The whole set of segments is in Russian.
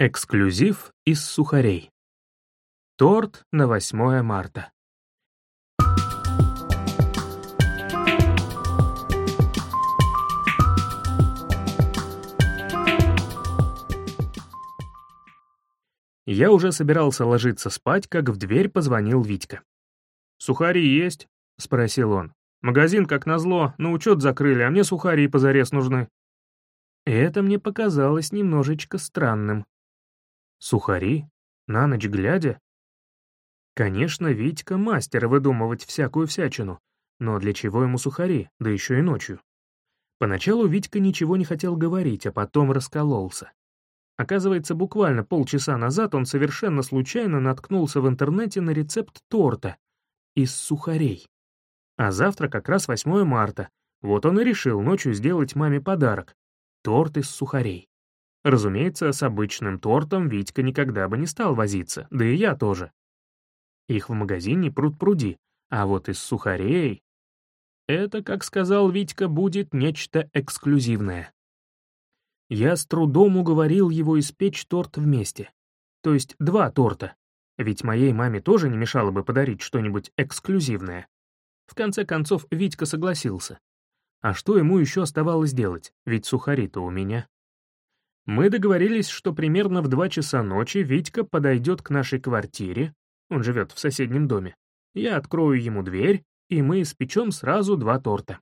Эксклюзив из сухарей. Торт на 8 марта. Я уже собирался ложиться спать, как в дверь позвонил Витька. «Сухари есть?» — спросил он. «Магазин, как назло, на учет закрыли, а мне сухари позарез нужны». Это мне показалось немножечко странным. Сухари? На ночь глядя? Конечно, Витька мастер выдумывать всякую всячину, но для чего ему сухари, да еще и ночью? Поначалу Витька ничего не хотел говорить, а потом раскололся. Оказывается, буквально полчаса назад он совершенно случайно наткнулся в интернете на рецепт торта из сухарей. А завтра как раз 8 марта, вот он и решил ночью сделать маме подарок — торт из сухарей. Разумеется, с обычным тортом Витька никогда бы не стал возиться, да и я тоже. Их в магазине пруд-пруди, а вот из сухарей... Это, как сказал Витька, будет нечто эксклюзивное. Я с трудом уговорил его испечь торт вместе. То есть два торта. Ведь моей маме тоже не мешало бы подарить что-нибудь эксклюзивное. В конце концов, Витька согласился. А что ему еще оставалось делать, ведь сухари-то у меня. Мы договорились, что примерно в два часа ночи Витька подойдет к нашей квартире, он живет в соседнем доме. Я открою ему дверь, и мы испечем сразу два торта.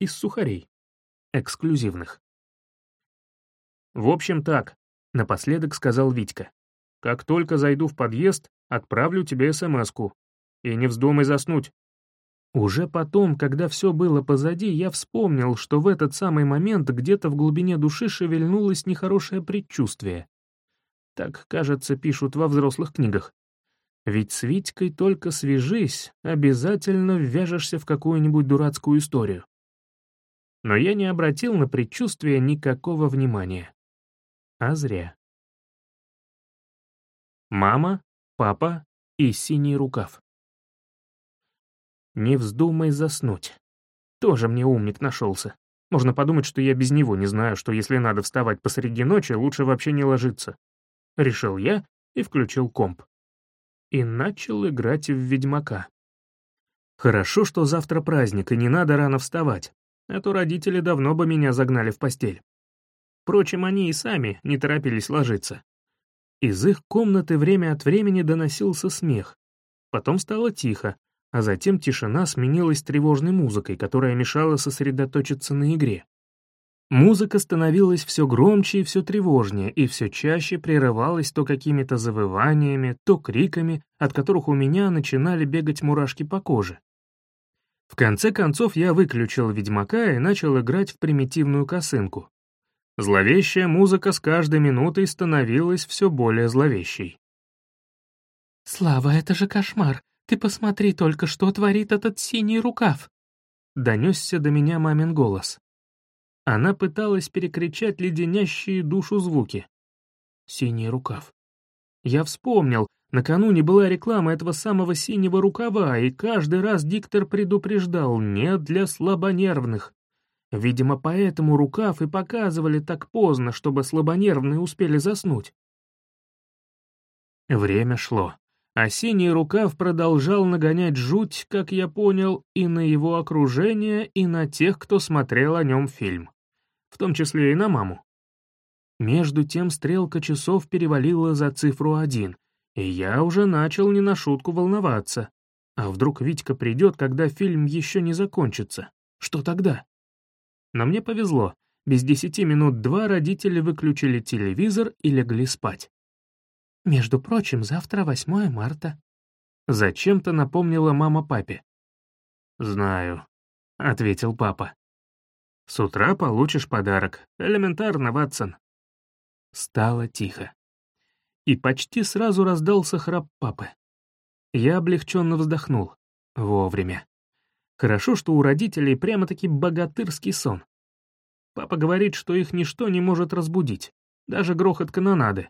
Из сухарей. Эксклюзивных. «В общем так», — напоследок сказал Витька. «Как только зайду в подъезд, отправлю тебе СМС-ку. И не вздумай заснуть, уже потом, когда все было позади, я вспомнил, что в этот самый момент где-то в глубине души шевельнулось нехорошее предчувствие. Так, кажется, пишут во взрослых книгах. Ведь с Витькой только свяжись, обязательно ввяжешься в какую-нибудь дурацкую историю. Но я не обратил на предчувствие никакого внимания. А зря. Мама, папа и синий рукав. Не вздумай заснуть. Тоже мне умник нашелся. Можно подумать, что я без него не знаю, что если надо вставать посреди ночи, лучше вообще не ложиться. Решил я и включил комп. И начал играть в Ведьмака. Хорошо, что завтра праздник, и не надо рано вставать, а то родители давно бы меня загнали в постель. Впрочем, они и сами не торопились ложиться. Из их комнаты время от времени доносился смех. Потом стало тихо, а затем тишина сменилась тревожной музыкой, которая мешала сосредоточиться на игре. Музыка становилась все громче и все тревожнее, и все чаще прерывалась то какими-то завываниями, то криками, от которых у меня начинали бегать мурашки по коже. В конце концов я выключил «Ведьмака» и начал играть в примитивную косынку. Зловещая музыка с каждой минутой становилась все более зловещей. «Слава, это же кошмар! «Ты посмотри только, что творит этот синий рукав!» Донесся до меня мамин голос. Она пыталась перекричать леденящие душу звуки. Синий рукав. Я вспомнил, накануне была реклама этого самого синего рукава, и каждый раз диктор предупреждал «не для слабонервных». Видимо, поэтому рукав и показывали так поздно, чтобы слабонервные успели заснуть. Время шло а синий рукав продолжал нагонять жуть, как я понял, и на его окружение, и на тех, кто смотрел о нем фильм. В том числе и на маму. Между тем стрелка часов перевалила за цифру один, и я уже начал не на шутку волноваться. А вдруг Витька придет, когда фильм еще не закончится? Что тогда? Но мне повезло. Без десяти минут два родители выключили телевизор и легли спать. «Между прочим, завтра 8 марта». Зачем-то напомнила мама папе. «Знаю», — ответил папа. «С утра получишь подарок. Элементарно, Ватсон». Стало тихо. И почти сразу раздался храп папы. Я облегченно вздохнул. Вовремя. Хорошо, что у родителей прямо-таки богатырский сон. Папа говорит, что их ничто не может разбудить, даже грохот канонады.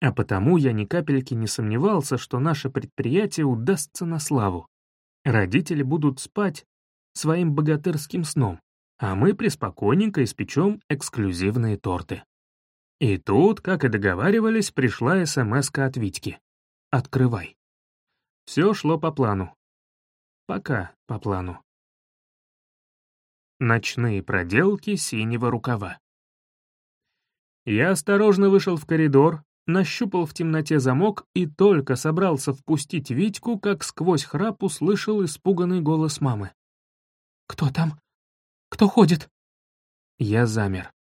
А потому я ни капельки не сомневался, что наше предприятие удастся на славу. Родители будут спать своим богатырским сном, а мы преспокойненько испечем эксклюзивные торты. И тут, как и договаривались, пришла смс от Витьки. «Открывай». Все шло по плану. Пока по плану. Ночные проделки синего рукава. Я осторожно вышел в коридор, нащупал в темноте замок и только собрался впустить Витьку, как сквозь храп услышал испуганный голос мамы. «Кто там? Кто ходит?» Я замер.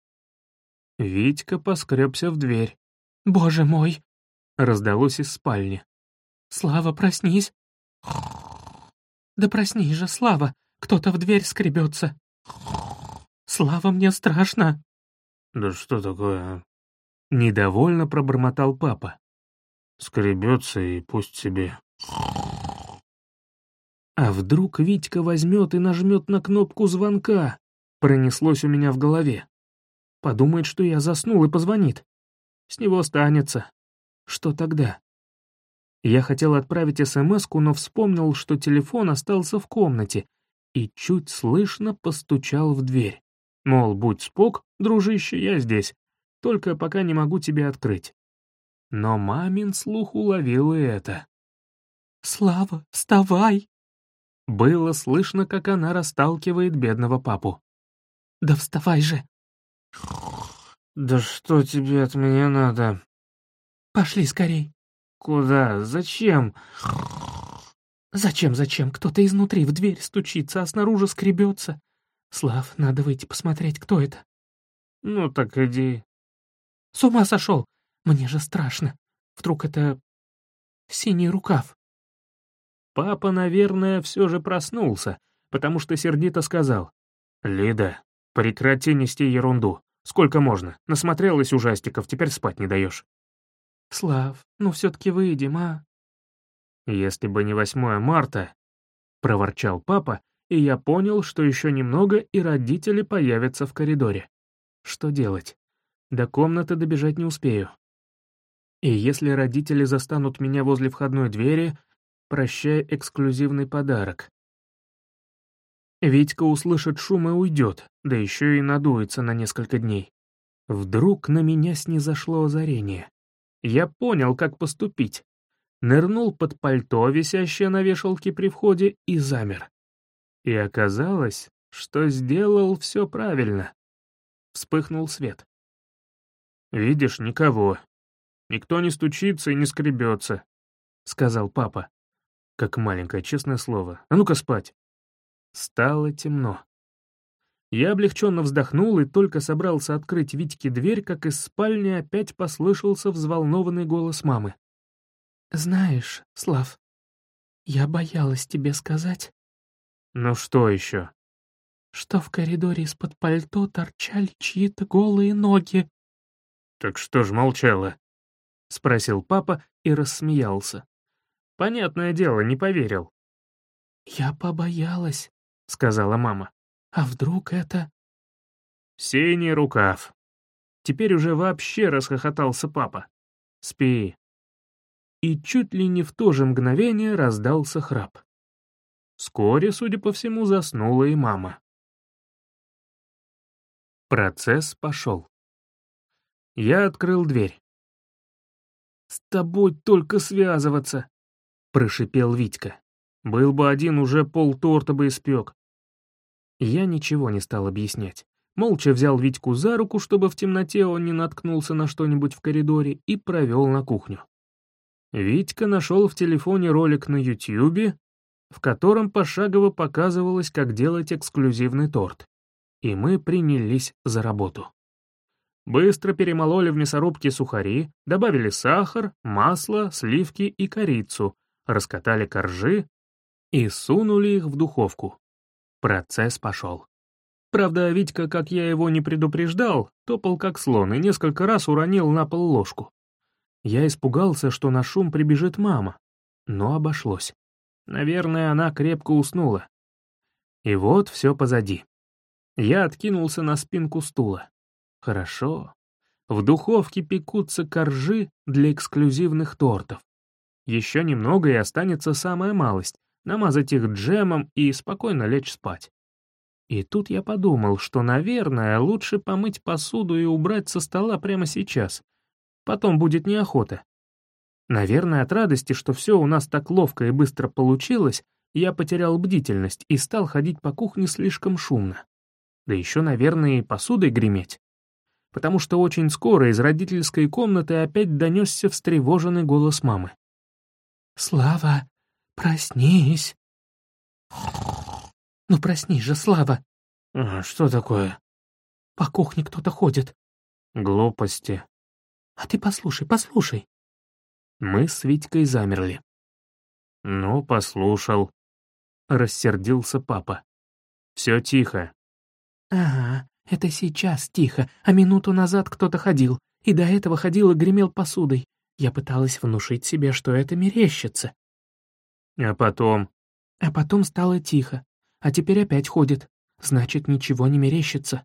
Витька поскребся в дверь. «Боже мой!» — раздалось из спальни. «Слава, проснись!» «Да проснись же, Слава! Кто-то в дверь скребется!» «Слава, мне страшно!» «Да что такое?» Недовольно пробормотал папа. «Скребется и пусть себе...» А вдруг Витька возьмет и нажмет на кнопку звонка? Пронеслось у меня в голове. Подумает, что я заснул и позвонит. С него останется. Что тогда? Я хотел отправить смс но вспомнил, что телефон остался в комнате, и чуть слышно постучал в дверь. Мол, будь спок, дружище, я здесь, только пока не могу тебе открыть. Но мамин слух уловил и это. «Слава, вставай!» Было слышно, как она расталкивает бедного папу. «Да вставай же!» «Да что тебе от меня надо?» «Пошли скорей». «Куда? Зачем?» «Зачем, зачем? Кто-то изнутри в дверь стучится, а снаружи скребется. Слав, надо выйти посмотреть, кто это». «Ну так иди». «С ума сошел! Мне же страшно. Вдруг это... синий рукав?» Папа, наверное, все же проснулся, потому что сердито сказал. «Лида, прекрати нести ерунду. Сколько можно? Насмотрелась ужастиков, теперь спать не даешь». «Слав, ну все-таки выйдем, а?» «Если бы не 8 марта», — проворчал папа, и я понял, что еще немного, и родители появятся в коридоре. Что делать? До комнаты добежать не успею. И если родители застанут меня возле входной двери, прощай эксклюзивный подарок. Витька услышит шум и уйдет, да еще и надуется на несколько дней. Вдруг на меня снизошло озарение. Я понял, как поступить. Нырнул под пальто, висящее на вешалке при входе, и замер. И оказалось, что сделал все правильно. Вспыхнул свет. «Видишь, никого. Никто не стучится и не скребется», — сказал папа. Как маленькое честное слово. А ну-ка спать. Стало темно. Я облегченно вздохнул и только собрался открыть Витьке дверь, как из спальни опять послышался взволнованный голос мамы. «Знаешь, Слав, я боялась тебе сказать». «Ну что еще?» «Что в коридоре из-под пальто торчали чьи-то голые ноги». «Так что ж молчала?» — спросил папа и рассмеялся. Понятное дело, не поверил. «Я побоялась», — сказала мама. «А вдруг это...» «Синий рукав». Теперь уже вообще расхохотался папа. «Спи». И чуть ли не в то же мгновение раздался храп. Вскоре, судя по всему, заснула и мама. Процесс пошел. Я открыл дверь. «С тобой только связываться», — прошипел Витька. «Был бы один, уже полторта бы испек. Я ничего не стал объяснять. Молча взял Витьку за руку, чтобы в темноте он не наткнулся на что-нибудь в коридоре, и провел на кухню. Витька нашел в телефоне ролик на Ютьюбе, в котором пошагово показывалось, как делать эксклюзивный торт. И мы принялись за работу. Быстро перемололи в мясорубке сухари, добавили сахар, масло, сливки и корицу, раскатали коржи и сунули их в духовку. Процесс пошел. Правда, Витька, как я его не предупреждал, топал как слон и несколько раз уронил на пол ложку. Я испугался, что на шум прибежит мама, но обошлось. Наверное, она крепко уснула. И вот все позади. Я откинулся на спинку стула. Хорошо. В духовке пекутся коржи для эксклюзивных тортов. Еще немного и останется самая малость, намазать их джемом и спокойно лечь спать. И тут я подумал, что, наверное, лучше помыть посуду и убрать со стола прямо сейчас. Потом будет неохота. Наверное, от радости, что все у нас так ловко и быстро получилось, я потерял бдительность и стал ходить по кухне слишком шумно. Да еще, наверное, и посудой греметь. Потому что очень скоро из родительской комнаты опять донесся встревоженный голос мамы. «Слава, проснись!» «Ну проснись же, Слава!» а, «Что такое?» «По кухне кто-то ходит». «Глупости». «А ты послушай, послушай». Мы с Витькой замерли. «Ну, послушал», Рассердился папа. «Все тихо». «Ага, это сейчас тихо, а минуту назад кто-то ходил, и до этого ходил и гремел посудой. Я пыталась внушить себе, что это мерещится». «А потом?» «А потом стало тихо, а теперь опять ходит. Значит, ничего не мерещится».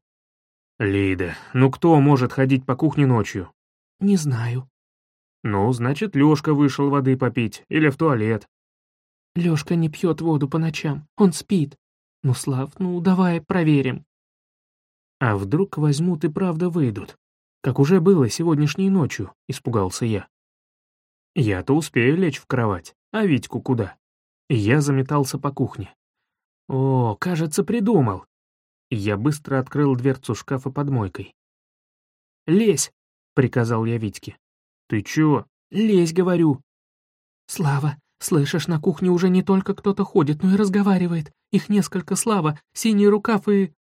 «Лида, ну кто может ходить по кухне ночью?» «Не знаю». «Ну, значит, Лёшка вышел воды попить или в туалет. Лёшка не пьет воду по ночам, он спит. Ну, Слав, ну давай проверим. А вдруг возьмут и правда выйдут? Как уже было сегодняшней ночью, испугался я. Я-то успею лечь в кровать, а Витьку куда? Я заметался по кухне. О, кажется, придумал. Я быстро открыл дверцу шкафа под мойкой. «Лезь!» — приказал я Витьке. «Ты чё?» «Лезь, говорю!» «Слава, Слышишь, на кухне уже не только кто-то ходит, но и разговаривает. Их несколько, Слава, синий рукав и...»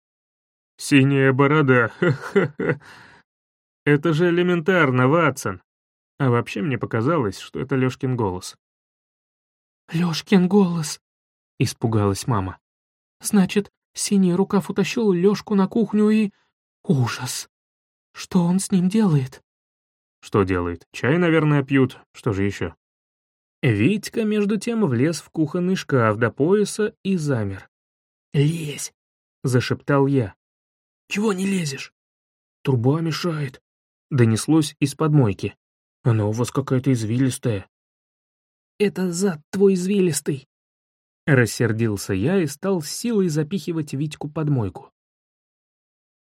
«Синяя борода, ха-ха-ха. Это же элементарно, Ватсон. А вообще мне показалось, что это Лёшкин голос». «Лёшкин голос», — испугалась мама. «Значит, синий рукав утащил Лёшку на кухню и... Ужас! Что он с ним делает?» «Что делает? Чай, наверное, пьют. Что же еще? Витька, между тем, влез в кухонный шкаф до пояса и замер. «Лезь!» — зашептал я. «Чего не лезешь?» «Труба мешает», — донеслось из-под мойки. «Она у вас какая-то извилистая». «Это зад твой извилистый», — рассердился я и стал силой запихивать Витьку под мойку.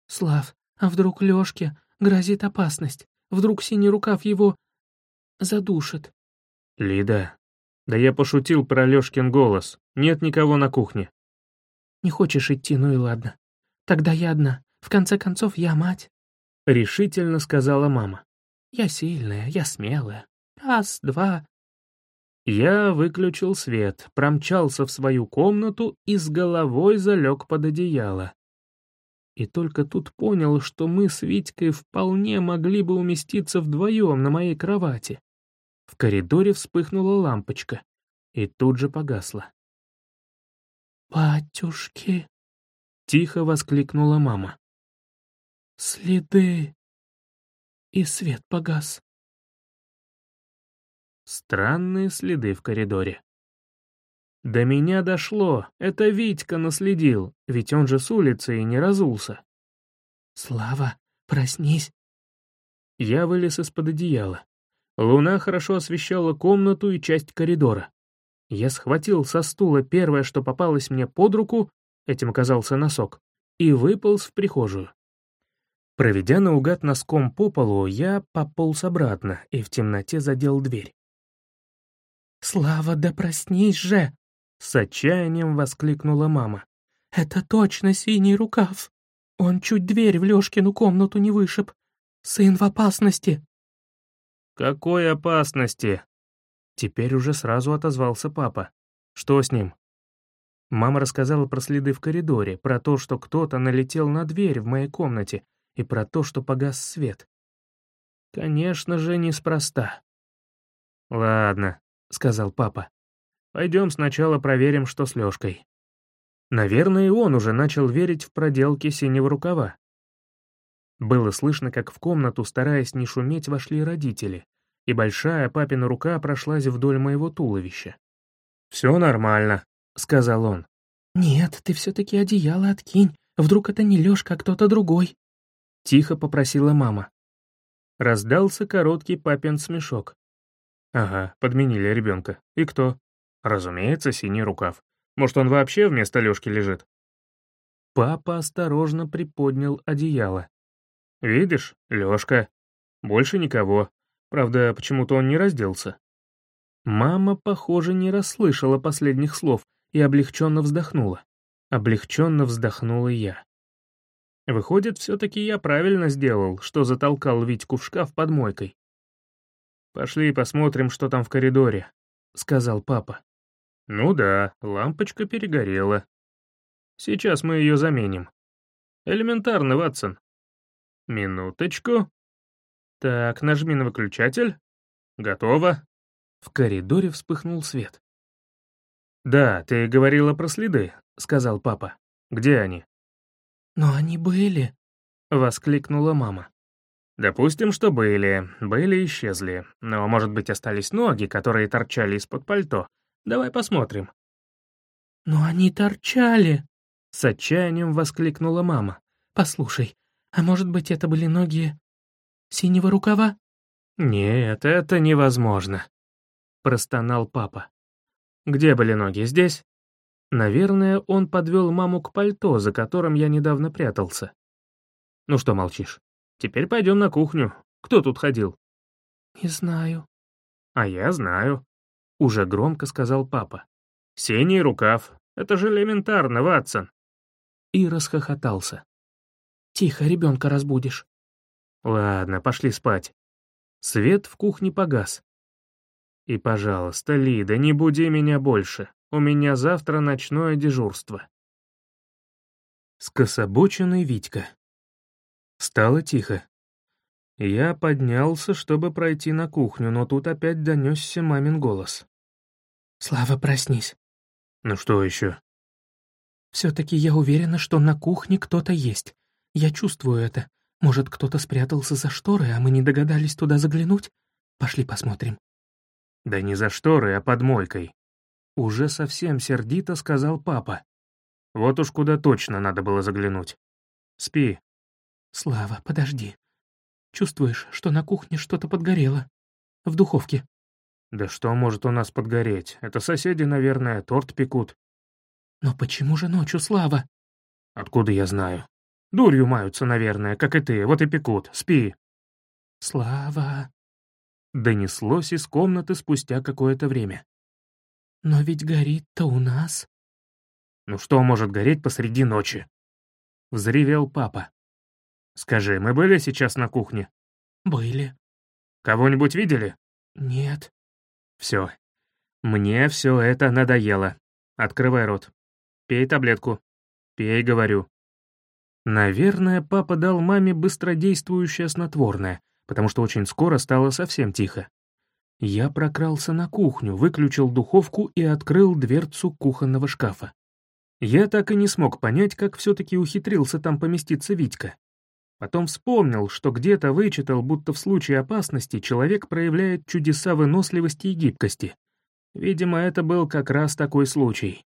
«Слав, а вдруг Лёшке грозит опасность? Вдруг синий рукав его задушит?» «Лида, да я пошутил про Лёшкин голос. Нет никого на кухне». «Не хочешь идти, ну и ладно. Тогда я одна. В конце концов, я мать». Решительно сказала мама. «Я сильная, я смелая. Раз, два...» Я выключил свет, промчался в свою комнату и с головой залег под одеяло. И только тут понял, что мы с Витькой вполне могли бы уместиться вдвоем на моей кровати. В коридоре вспыхнула лампочка и тут же погасла. «Батюшки!» — тихо воскликнула мама. «Следы!» И свет погас. Странные следы в коридоре. До меня дошло, это Витька наследил, ведь он же с улицы и не разулся. «Слава, проснись!» Я вылез из-под одеяла. Луна хорошо освещала комнату и часть коридора. Я схватил со стула первое, что попалось мне под руку, этим оказался носок, и выполз в прихожую. Проведя наугад носком по полу, я пополз обратно и в темноте задел дверь. «Слава, да проснись же!» — с отчаянием воскликнула мама. «Это точно синий рукав! Он чуть дверь в Лёшкину комнату не вышиб. Сын в опасности!» «Какой опасности?» Теперь уже сразу отозвался папа. «Что с ним?» Мама рассказала про следы в коридоре, про то, что кто-то налетел на дверь в моей комнате, и про то, что погас свет. Конечно же, неспроста. «Ладно», — сказал папа. «Пойдем сначала проверим, что с Лёшкой». Наверное, и он уже начал верить в проделки синего рукава. Было слышно, как в комнату, стараясь не шуметь, вошли родители, и большая папина рука прошлась вдоль моего туловища. «Все нормально», — сказал он. «Нет, ты все-таки одеяло откинь, вдруг это не Лёшка, а кто-то другой», — тихо попросила мама. Раздался короткий папин смешок. «Ага, подменили ребенка. И кто?» «Разумеется, синий рукав. Может, он вообще вместо Лёшки лежит?» Папа осторожно приподнял одеяло. «Видишь, Лёшка. Больше никого. Правда, почему-то он не разделся». Мама, похоже, не расслышала последних слов и облегченно вздохнула. Облегченно вздохнула я. Выходит, все-таки я правильно сделал, что затолкал Витьку в шкаф под мойкой. «Пошли посмотрим, что там в коридоре», — сказал папа. «Ну да, лампочка перегорела. Сейчас мы ее заменим. Элементарно, Ватсон. Минуточку. Так, нажми на выключатель. Готово». В коридоре вспыхнул свет. «Да, ты говорила про следы», — сказал папа. «Где они?» «Но они были», — воскликнула мама. «Допустим, что были. Были и исчезли. Но, может быть, остались ноги, которые торчали из-под пальто. Давай посмотрим». «Но они торчали!» — с отчаянием воскликнула мама. «Послушай, а может быть, это были ноги синего рукава?» «Нет, это невозможно», — простонал папа. «Где были ноги? Здесь?» Наверное, он подвел маму к пальто, за которым я недавно прятался. «Ну что молчишь? Теперь пойдем на кухню. Кто тут ходил?» «Не знаю». «А я знаю», — уже громко сказал папа. «Синий рукав. Это же элементарно, Ватсон». И расхохотался. «Тихо, ребенка разбудишь». «Ладно, пошли спать». Свет в кухне погас. «И, пожалуйста, Лида, не буди меня больше. У меня завтра ночное дежурство». Скособоченный Витька. Стало тихо. Я поднялся, чтобы пройти на кухню, но тут опять донесся мамин голос. «Слава, проснись». «Ну что еще?» «Все-таки я уверена, что на кухне кто-то есть. Я чувствую это. Может, кто-то спрятался за шторы, а мы не догадались туда заглянуть? Пошли посмотрим». «Да не за шторы, а под мойкой», уже совсем сердито сказал папа. Вот уж куда точно надо было заглянуть. Спи. Слава, подожди. Чувствуешь, что на кухне что-то подгорело? В духовке. Да что может у нас подгореть? Это соседи, наверное, торт пекут. Но почему же ночью, Слава? Откуда я знаю? Дурью маются, наверное, как и ты, вот и пекут. Спи. Слава. Донеслось из комнаты спустя какое-то время. «Но ведь горит-то у нас». «Ну что может гореть посреди ночи?» Взревел папа. «Скажи, мы были сейчас на кухне?» «Были». «Кого-нибудь видели?» «Нет». «Все. Мне все это надоело. Открывай рот. Пей таблетку. Пей, говорю». Наверное, папа дал маме быстродействующее снотворное, потому что очень скоро стало совсем тихо. Я прокрался на кухню, выключил духовку и открыл дверцу кухонного шкафа. Я так и не смог понять, как все-таки ухитрился там поместиться Витька. Потом вспомнил, что где-то вычитал, будто в случае опасности человек проявляет чудеса выносливости и гибкости. Видимо, это был как раз такой случай.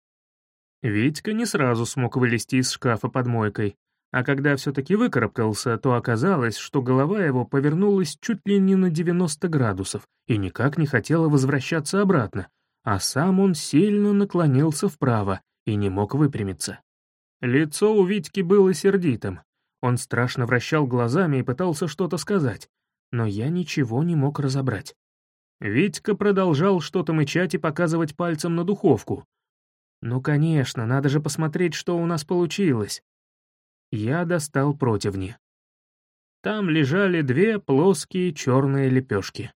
Витька не сразу смог вылезти из шкафа под мойкой, а когда все-таки выкарабкался, то оказалось, что голова его повернулась чуть ли не на 90 градусов и никак не хотела возвращаться обратно, а сам он сильно наклонился вправо и не мог выпрямиться. Лицо у Витьки было сердитым. Он страшно вращал глазами и пытался что-то сказать, но я ничего не мог разобрать. Витька продолжал что-то мычать и показывать пальцем на духовку. «Ну, конечно, надо же посмотреть, что у нас получилось». Я достал противни. Там лежали две плоские черные лепешки.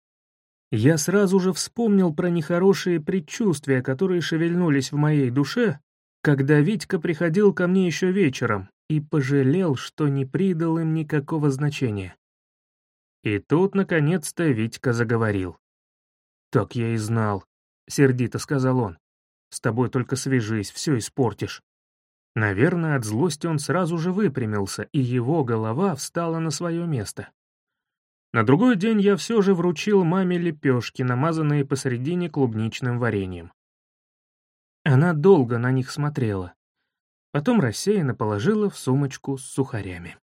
Я сразу же вспомнил про нехорошие предчувствия, которые шевельнулись в моей душе, когда Витька приходил ко мне еще вечером и пожалел, что не придал им никакого значения. И тут, наконец-то, Витька заговорил. «Так я и знал», — сердито сказал он. «С тобой только свяжись, все испортишь». Наверное, от злости он сразу же выпрямился, и его голова встала на свое место. На другой день я все же вручил маме лепешки, намазанные посередине клубничным вареньем. Она долго на них смотрела. Потом рассеянно положила в сумочку с сухарями.